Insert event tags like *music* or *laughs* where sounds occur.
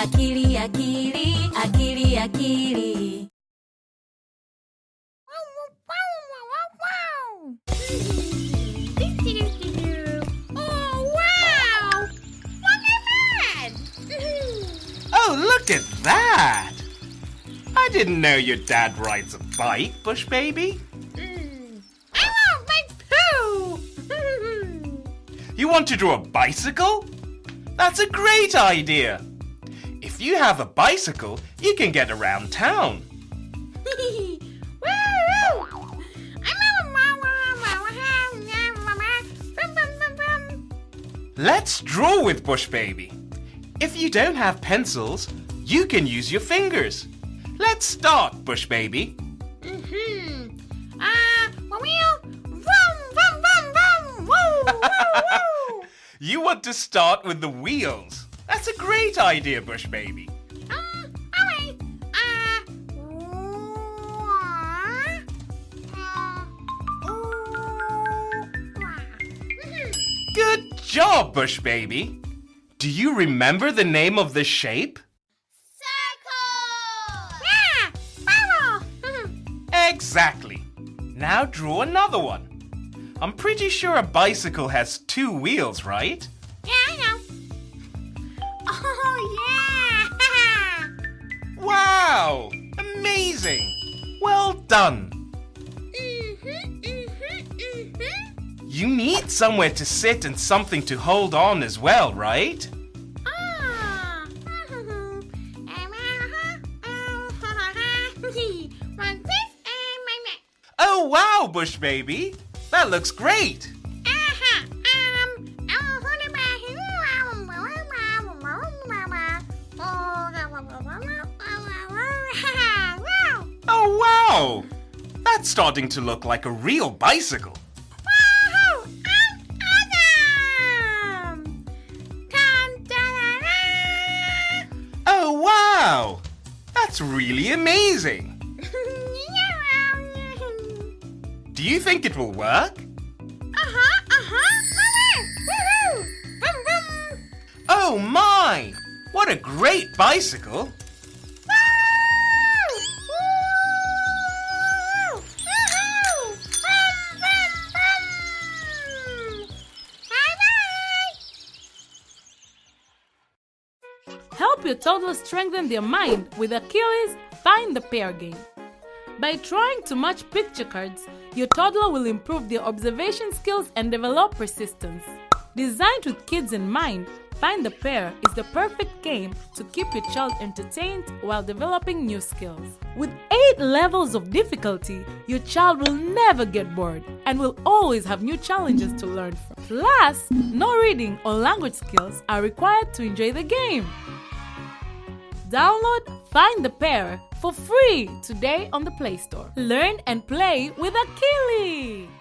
akili akili akili akili Oh, wow! Look at that! Oh, look at that! I didn't know your dad rides a bike, Bush Baby. I want my poo! You want to draw a bicycle? That's a great idea. If you have a bicycle, you can get around town. *laughs* Let's draw with Bush Baby. If you don't have pencils, you can use your fingers. Let's start, Bush Baby. You want to start with the wheels. That's a great idea, Bush Baby. Uh, uh, uh, Good job, Bush Baby. Do you remember the name of the shape? Circle! Yeah, bubble. *laughs* exactly. Now draw another one. I'm pretty sure a bicycle has two wheels, right? Done! You need somewhere to sit and something to hold on as well, right? *laughs* Oh wow, Bush Baby! That looks great! Wow! That's starting to look like a real bicycle. Oh wow! That's really amazing! Do you think it will work? Oh my! What a great bicycle! Help your toddler strengthen their mind with Akili's Find the Pair game. By trying to match picture cards, your toddler will improve their observation skills and develop persistence. Designed with kids in mind, Find the Pair is the perfect game to keep your child entertained while developing new skills. With 8 levels of difficulty, your child will never get bored and will always have new challenges to learn from. Plus, no reading or language skills are required to enjoy the game. Download Find the Pair for free today on the Play Store. Learn and play with Achilles!